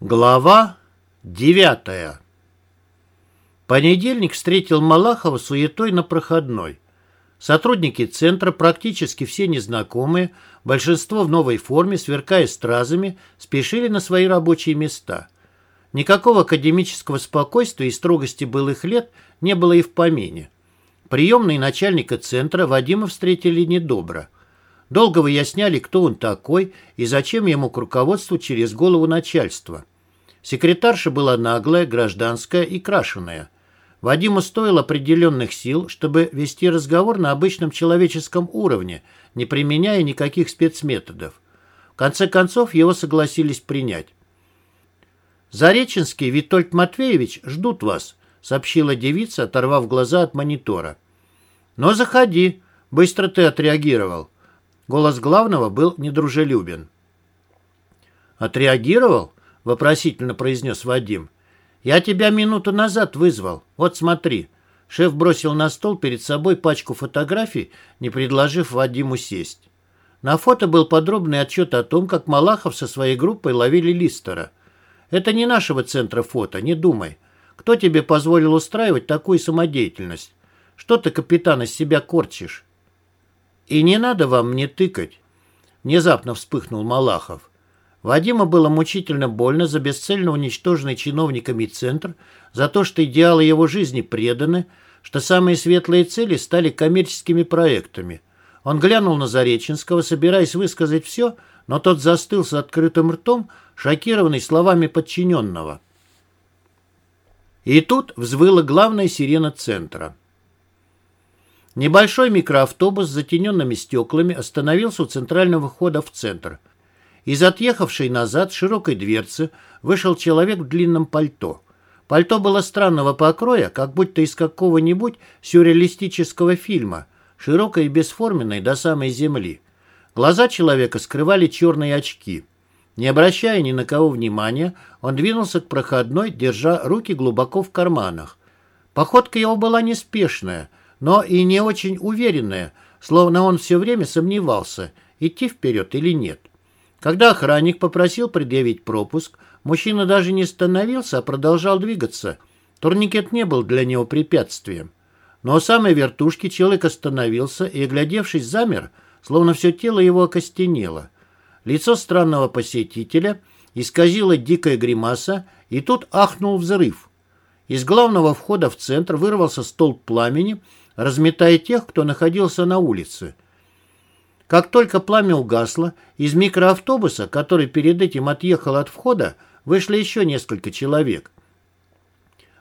Глава девятая Понедельник встретил Малахова суетой на проходной. Сотрудники центра, практически все незнакомые, большинство в новой форме, сверкая стразами, спешили на свои рабочие места. Никакого академического спокойствия и строгости былых лет не было и в помине. Приемные начальника центра Вадима встретили недобро. Долго выясняли, кто он такой и зачем ему к руководству через голову начальства. Секретарша была наглая, гражданская и крашеная. Вадиму стоило определенных сил, чтобы вести разговор на обычном человеческом уровне, не применяя никаких спецметодов. В конце концов, его согласились принять. «Зареченский Витольд Матвеевич ждут вас», — сообщила девица, оторвав глаза от монитора. «Но заходи», — быстро ты отреагировал. Голос главного был недружелюбен. «Отреагировал?» — вопросительно произнес Вадим. «Я тебя минуту назад вызвал. Вот смотри». Шеф бросил на стол перед собой пачку фотографий, не предложив Вадиму сесть. На фото был подробный отчет о том, как Малахов со своей группой ловили Листера. «Это не нашего центра фото, не думай. Кто тебе позволил устраивать такую самодеятельность? Что ты, капитан, из себя корчишь?» «И не надо вам мне тыкать», — внезапно вспыхнул Малахов. Вадима было мучительно больно за бесцельно уничтоженный чиновниками центр, за то, что идеалы его жизни преданы, что самые светлые цели стали коммерческими проектами. Он глянул на Зареченского, собираясь высказать все, но тот застыл с открытым ртом, шокированный словами подчиненного. И тут взвыла главная сирена центра. Небольшой микроавтобус с затененными стеклами остановился у центрального входа в центр. Из отъехавшей назад широкой дверцы вышел человек в длинном пальто. Пальто было странного покроя, как будто из какого-нибудь сюрреалистического фильма, широкое и бесформенное до самой земли. Глаза человека скрывали черные очки. Не обращая ни на кого внимания, он двинулся к проходной, держа руки глубоко в карманах. Походка его была неспешная, но и не очень уверенная, словно он все время сомневался, идти вперед или нет. Когда охранник попросил предъявить пропуск, мужчина даже не остановился, а продолжал двигаться. Турникет не был для него препятствием. Но у самой вертушки человек остановился и, оглядевшись, замер, словно все тело его окостенело. Лицо странного посетителя исказило дикая гримаса, и тут ахнул взрыв. Из главного входа в центр вырвался столб пламени, разметая тех, кто находился на улице. Как только пламя угасло, из микроавтобуса, который перед этим отъехал от входа, вышли еще несколько человек.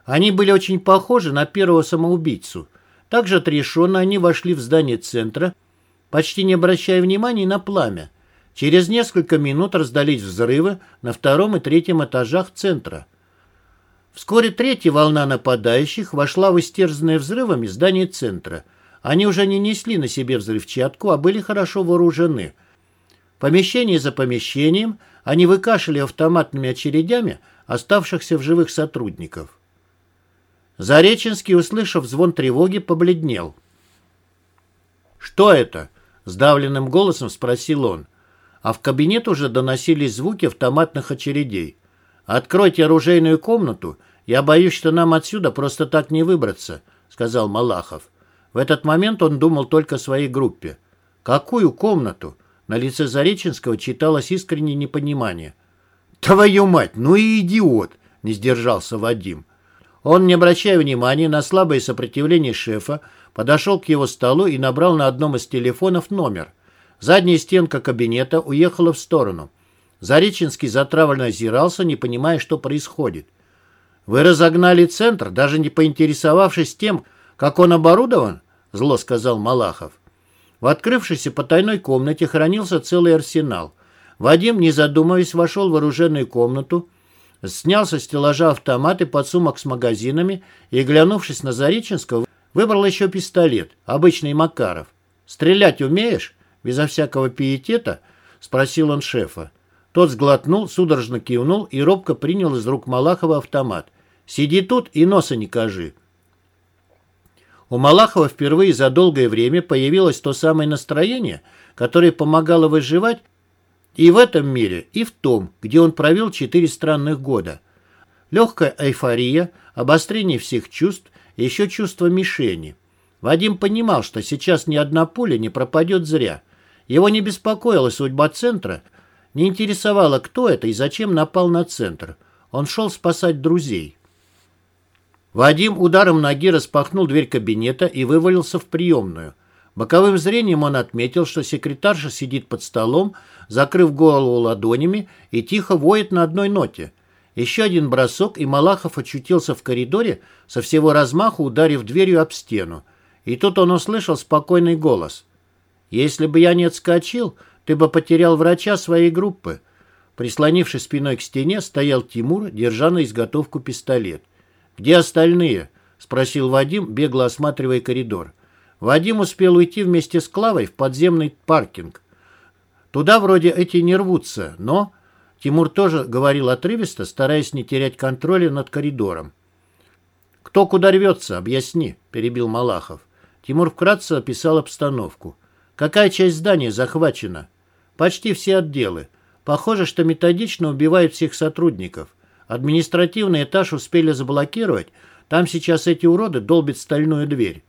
Они были очень похожи на первого самоубийцу. Также отрешенно они вошли в здание центра, почти не обращая внимания на пламя. Через несколько минут раздались взрывы на втором и третьем этажах центра. Вскоре третья волна нападающих вошла в истерзанное взрывами здание центра. Они уже не несли на себе взрывчатку, а были хорошо вооружены. Помещение за помещением они выкашивали автоматными очередями оставшихся в живых сотрудников. Зареченский, услышав звон тревоги, побледнел. «Что это?» – сдавленным голосом спросил он. А в кабинет уже доносились звуки автоматных очередей. «Откройте оружейную комнату «Я боюсь, что нам отсюда просто так не выбраться», — сказал Малахов. В этот момент он думал только о своей группе. «Какую комнату?» На лице Зареченского читалось искреннее непонимание. «Твою мать, ну и идиот!» — не сдержался Вадим. Он, не обращая внимания на слабое сопротивление шефа, подошел к его столу и набрал на одном из телефонов номер. Задняя стенка кабинета уехала в сторону. Зареченский затравленно озирался, не понимая, что происходит. «Вы разогнали центр, даже не поинтересовавшись тем, как он оборудован?» — зло сказал Малахов. В открывшейся потайной комнате хранился целый арсенал. Вадим, не задумываясь, вошел в вооруженную комнату, снял со стеллажа автомат и подсумок с магазинами и, глянувшись на Зареченского, выбрал еще пистолет, обычный Макаров. «Стрелять умеешь?» — безо всякого пиетета спросил он шефа. Тот сглотнул, судорожно кивнул и робко принял из рук Малахова автомат. Сиди тут и носа не кажи. У Малахова впервые за долгое время появилось то самое настроение, которое помогало выживать И в этом мире, и в том, где он провел четыре странных года. Легкая эйфория, обострение всех чувств еще чувство мишени. Вадим понимал, что сейчас ни одна пуля не пропадет зря. Его не беспокоила судьба центра, не интересовало, кто это и зачем напал на центр. Он шел спасать друзей. Вадим ударом ноги распахнул дверь кабинета и вывалился в приемную. Боковым зрением он отметил, что секретарша сидит под столом, закрыв голову ладонями и тихо воет на одной ноте. Еще один бросок, и Малахов очутился в коридоре, со всего размаху ударив дверью об стену. И тут он услышал спокойный голос. «Если бы я не отскочил, ты бы потерял врача своей группы». Прислонившись спиной к стене, стоял Тимур, держа на изготовку пистолет. «Где остальные?» — спросил Вадим, бегло осматривая коридор. Вадим успел уйти вместе с Клавой в подземный паркинг. Туда вроде эти не рвутся, но... Тимур тоже говорил отрывисто, стараясь не терять контроля над коридором. «Кто куда рвется, объясни», — перебил Малахов. Тимур вкратце описал обстановку. «Какая часть здания захвачена?» «Почти все отделы. Похоже, что методично убивают всех сотрудников. Административный этаж успели заблокировать, там сейчас эти уроды долбят стальную дверь.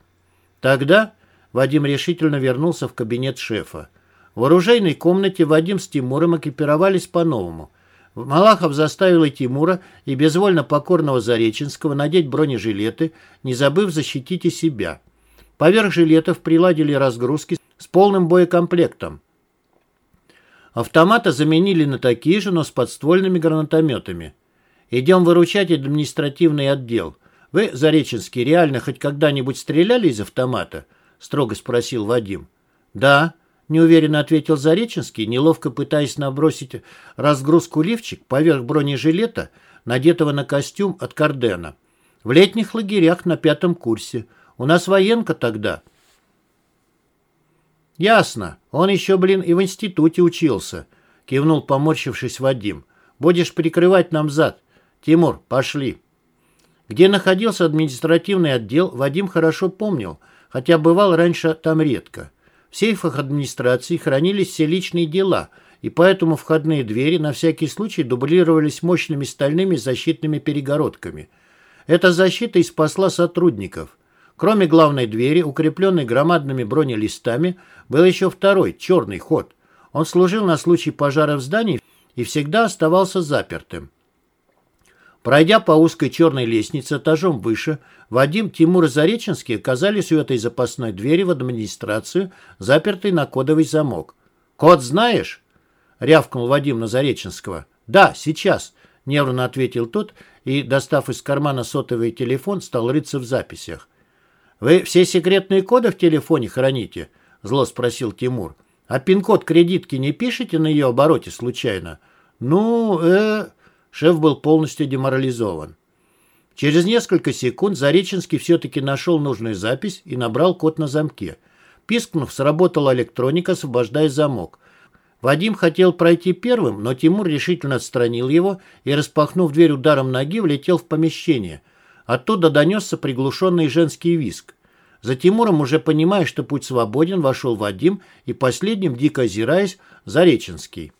Тогда Вадим решительно вернулся в кабинет шефа. В оружейной комнате Вадим с Тимуром экипировались по-новому. Малахов заставил и Тимура, и безвольно покорного Зареченского надеть бронежилеты, не забыв защитить и себя. Поверх жилетов приладили разгрузки с полным боекомплектом. Автоматы заменили на такие же, но с подствольными гранатометами. «Идем выручать административный отдел», «Вы, Зареченский, реально хоть когда-нибудь стреляли из автомата?» — строго спросил Вадим. «Да», — неуверенно ответил Зареченский, неловко пытаясь набросить разгрузку лифчик поверх бронежилета, надетого на костюм от Кардена. «В летних лагерях на пятом курсе. У нас военка тогда». «Ясно. Он еще, блин, и в институте учился», — кивнул, поморщившись Вадим. «Будешь прикрывать нам зад. Тимур, пошли». Где находился административный отдел, Вадим хорошо помнил, хотя бывал раньше там редко. В сейфах администрации хранились все личные дела, и поэтому входные двери на всякий случай дублировались мощными стальными защитными перегородками. Эта защита и спасла сотрудников. Кроме главной двери, укрепленной громадными бронелистами, был еще второй, черный ход. Он служил на случай пожара в здании и всегда оставался запертым. Пройдя по узкой черной лестнице этажом выше, Вадим, Тимур и Зареченский оказались у этой запасной двери в администрацию, запертой на кодовый замок. «Код знаешь?» — рявкнул Вадим на Зареченского. «Да, сейчас», — нервно ответил тот и, достав из кармана сотовый телефон, стал рыться в записях. «Вы все секретные коды в телефоне храните?» — зло спросил Тимур. «А пин-код кредитки не пишете на ее обороте случайно?» «Ну, э...» Шеф был полностью деморализован. Через несколько секунд Зареченский все-таки нашел нужную запись и набрал код на замке. Пискнув, сработала электроника, освобождая замок. Вадим хотел пройти первым, но Тимур решительно отстранил его и, распахнув дверь ударом ноги, влетел в помещение. Оттуда донесся приглушенный женский виск. За Тимуром, уже понимая, что путь свободен, вошел Вадим и последним, дико озираясь, Зареченский.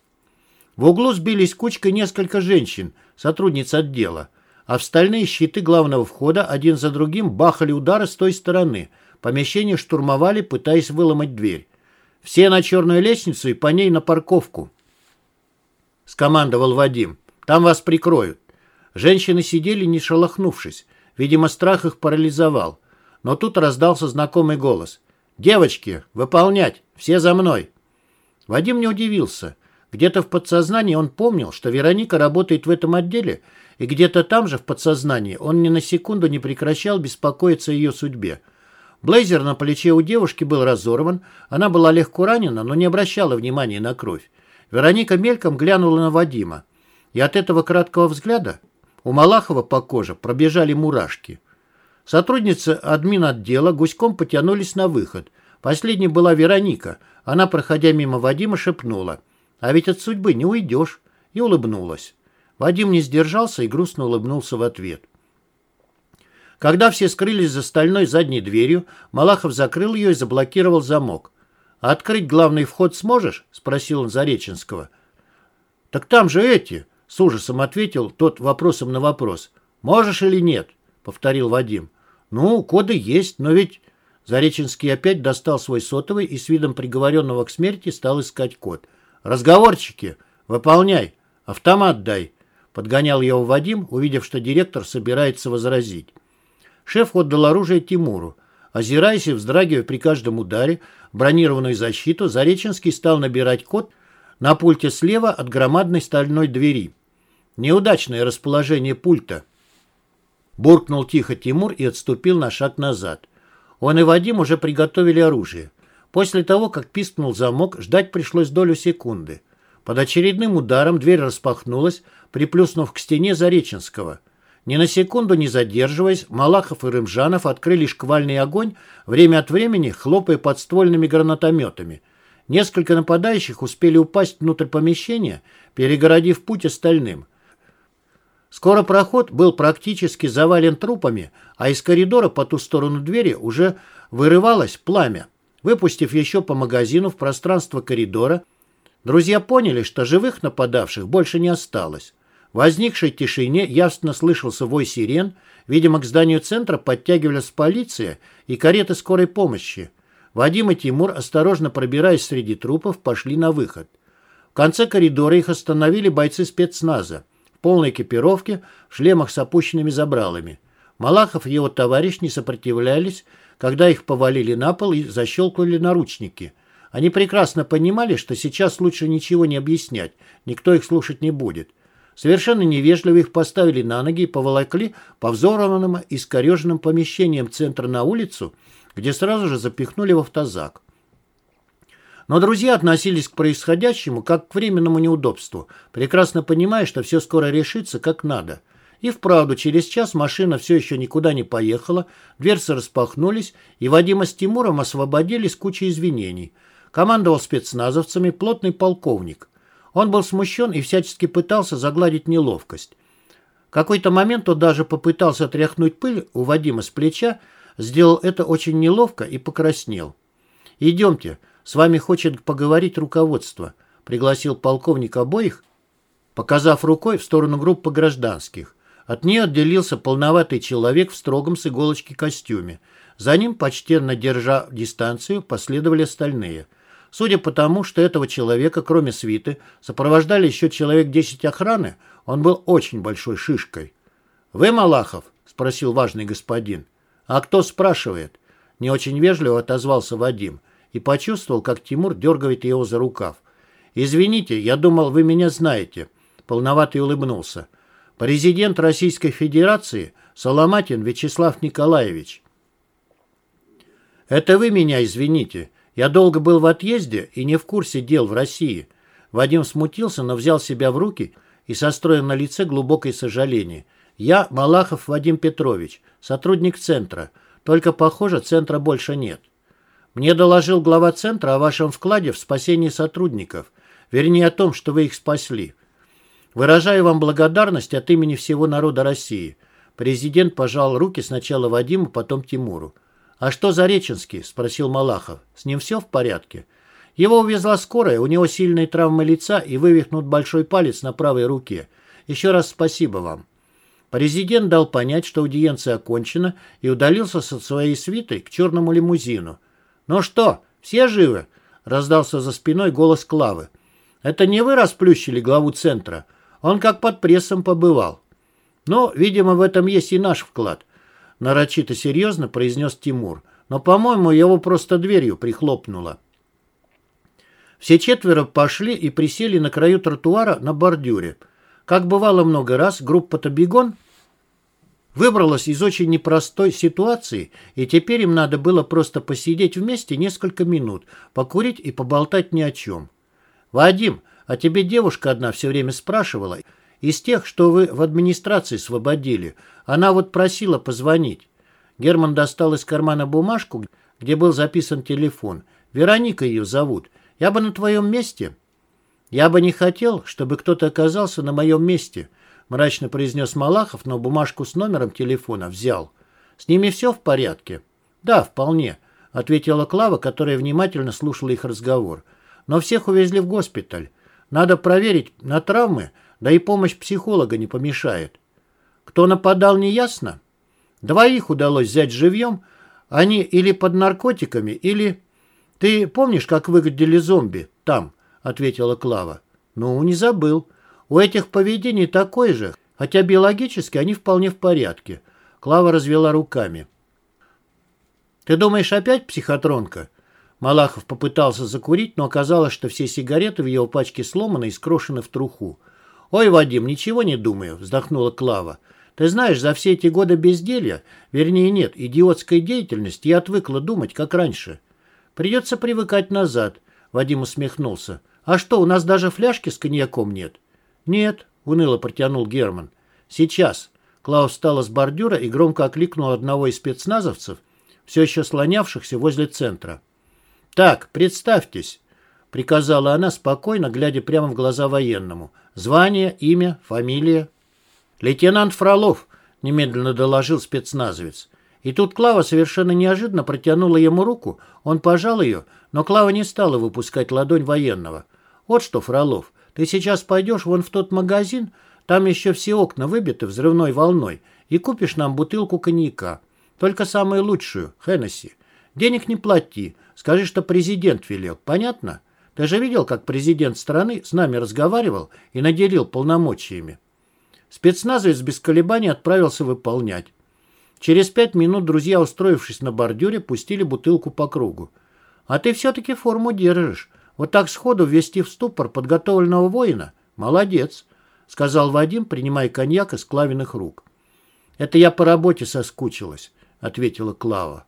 В углу сбились кучкой несколько женщин, сотрудниц отдела, а в стальные щиты главного входа один за другим бахали удары с той стороны. Помещение штурмовали, пытаясь выломать дверь. «Все на черную лестницу и по ней на парковку», — скомандовал Вадим. «Там вас прикроют». Женщины сидели, не шелохнувшись. Видимо, страх их парализовал. Но тут раздался знакомый голос. «Девочки, выполнять! Все за мной!» Вадим не удивился. Где-то в подсознании он помнил, что Вероника работает в этом отделе, и где-то там же в подсознании он ни на секунду не прекращал беспокоиться о ее судьбе. Блейзер на плече у девушки был разорван, она была легко ранена, но не обращала внимания на кровь. Вероника мельком глянула на Вадима, и от этого краткого взгляда у Малахова по коже пробежали мурашки. Сотрудницы админ отдела гуськом потянулись на выход. Последней была Вероника. Она, проходя мимо Вадима, шепнула – а ведь от судьбы не уйдешь. И улыбнулась. Вадим не сдержался и грустно улыбнулся в ответ. Когда все скрылись за стальной задней дверью, Малахов закрыл ее и заблокировал замок. «А открыть главный вход сможешь?» — спросил он Зареченского. «Так там же эти!» — с ужасом ответил тот вопросом на вопрос. «Можешь или нет?» — повторил Вадим. «Ну, коды есть, но ведь...» Зареченский опять достал свой сотовый и с видом приговоренного к смерти стал искать код. «Разговорчики! Выполняй! Автомат дай!» Подгонял его Вадим, увидев, что директор собирается возразить. Шеф отдал оружие Тимуру. Озираясь и вздрагивая при каждом ударе бронированную защиту, Зареченский стал набирать код на пульте слева от громадной стальной двери. Неудачное расположение пульта. Буркнул тихо Тимур и отступил на шаг назад. Он и Вадим уже приготовили оружие. После того, как пискнул замок, ждать пришлось долю секунды. Под очередным ударом дверь распахнулась, приплюснув к стене Зареченского. Ни на секунду не задерживаясь, Малахов и Рымжанов открыли шквальный огонь, время от времени хлопая подствольными гранатометами. Несколько нападающих успели упасть внутрь помещения, перегородив путь остальным. Скоро проход был практически завален трупами, а из коридора по ту сторону двери уже вырывалось пламя. Выпустив еще по магазину в пространство коридора, друзья поняли, что живых нападавших больше не осталось. В возникшей тишине явственно слышался вой сирен, видимо, к зданию центра подтягивалась полиция и кареты скорой помощи. Вадим и Тимур, осторожно пробираясь среди трупов, пошли на выход. В конце коридора их остановили бойцы спецназа полной экипировке, в шлемах с опущенными забралами. Малахов и его товарищ не сопротивлялись, когда их повалили на пол и защелкнули наручники. Они прекрасно понимали, что сейчас лучше ничего не объяснять, никто их слушать не будет. Совершенно невежливо их поставили на ноги и поволокли по взорванным и искореженным помещениям центра на улицу, где сразу же запихнули в автозак. Но друзья относились к происходящему как к временному неудобству, прекрасно понимая, что все скоро решится как надо. И вправду, через час машина все еще никуда не поехала, дверцы распахнулись, и Вадима с Тимуром освободили с кучей извинений. Командовал спецназовцами плотный полковник. Он был смущен и всячески пытался загладить неловкость. В какой-то момент он даже попытался отряхнуть пыль у Вадима с плеча, сделал это очень неловко и покраснел. «Идемте, с вами хочет поговорить руководство», пригласил полковник обоих, показав рукой в сторону группы гражданских. От нее отделился полноватый человек в строгом с иголочки костюме. За ним, почтенно держа дистанцию, последовали остальные – Судя по тому, что этого человека, кроме свиты, сопровождали еще человек 10 охраны, он был очень большой шишкой. «Вы Малахов?» – спросил важный господин. «А кто спрашивает?» Не очень вежливо отозвался Вадим и почувствовал, как Тимур дергает его за рукав. «Извините, я думал, вы меня знаете», – полноватый улыбнулся. «Президент Российской Федерации Соломатин Вячеслав Николаевич». «Это вы меня извините», я долго был в отъезде и не в курсе дел в России. Вадим смутился, но взял себя в руки и состроил на лице глубокое сожаление. Я Малахов Вадим Петрович, сотрудник центра. Только, похоже, центра больше нет. Мне доложил глава центра о вашем вкладе в спасение сотрудников. Вернее, о том, что вы их спасли. Выражаю вам благодарность от имени всего народа России. Президент пожал руки сначала Вадиму, потом Тимуру. «А что за Реченский?» – спросил Малахов. «С ним все в порядке?» Его увезла скорая, у него сильные травмы лица и вывихнут большой палец на правой руке. Еще раз спасибо вам. Президент дал понять, что аудиенция окончена, и удалился со своей свитой к черному лимузину. «Ну что, все живы?» – раздался за спиной голос Клавы. «Это не вы расплющили главу центра? Он как под прессом побывал». «Ну, видимо, в этом есть и наш вклад нарочито серьезно произнес Тимур. Но, по-моему, его просто дверью прихлопнуло. Все четверо пошли и присели на краю тротуара на бордюре. Как бывало много раз, группа «Табигон» выбралась из очень непростой ситуации, и теперь им надо было просто посидеть вместе несколько минут, покурить и поболтать ни о чем. «Вадим, а тебе девушка одна все время спрашивала, из тех, что вы в администрации освободили. Она вот просила позвонить. Герман достал из кармана бумажку, где был записан телефон. Вероника ее зовут. Я бы на твоем месте... Я бы не хотел, чтобы кто-то оказался на моем месте, мрачно произнес Малахов, но бумажку с номером телефона взял. С ними все в порядке? Да, вполне, ответила Клава, которая внимательно слушала их разговор. Но всех увезли в госпиталь. Надо проверить на травмы, да и помощь психолога не помешает. Кто нападал, не ясно? Двоих удалось взять живьем. Они или под наркотиками, или... Ты помнишь, как выглядели зомби там? Ответила Клава. Ну, не забыл. У этих поведений такое же, хотя биологически они вполне в порядке. Клава развела руками. «Ты думаешь, опять психотронка?» Малахов попытался закурить, но оказалось, что все сигареты в его пачке сломаны и скрошены в труху. «Ой, Вадим, ничего не думаю», — вздохнула Клава. «Ты знаешь, за все эти годы безделья, вернее нет, идиотской деятельности, я отвыкла думать, как раньше. Придется привыкать назад», — Вадим усмехнулся. «А что, у нас даже фляжки с коньяком нет?» «Нет», — уныло протянул Герман. «Сейчас». Клаус встала с бордюра и громко окликнул одного из спецназовцев, все еще слонявшихся возле центра. «Так, представьтесь», — приказала она спокойно, глядя прямо в глаза военному. «Звание, имя, фамилия?» «Лейтенант Фролов», — немедленно доложил спецназовец. И тут Клава совершенно неожиданно протянула ему руку, он пожал ее, но Клава не стала выпускать ладонь военного. «Вот что, Фролов, ты сейчас пойдешь вон в тот магазин, там еще все окна выбиты взрывной волной, и купишь нам бутылку коньяка. Только самую лучшую, Хеннесси. Денег не плати. Скажи, что президент велел. Понятно? Ты же видел, как президент страны с нами разговаривал и наделил полномочиями. Спецназовец без колебаний отправился выполнять. Через пять минут друзья, устроившись на бордюре, пустили бутылку по кругу. «А ты все-таки форму держишь. Вот так сходу ввести в ступор подготовленного воина? Молодец», — сказал Вадим, принимая коньяк из Клавиных рук. «Это я по работе соскучилась», — ответила Клава.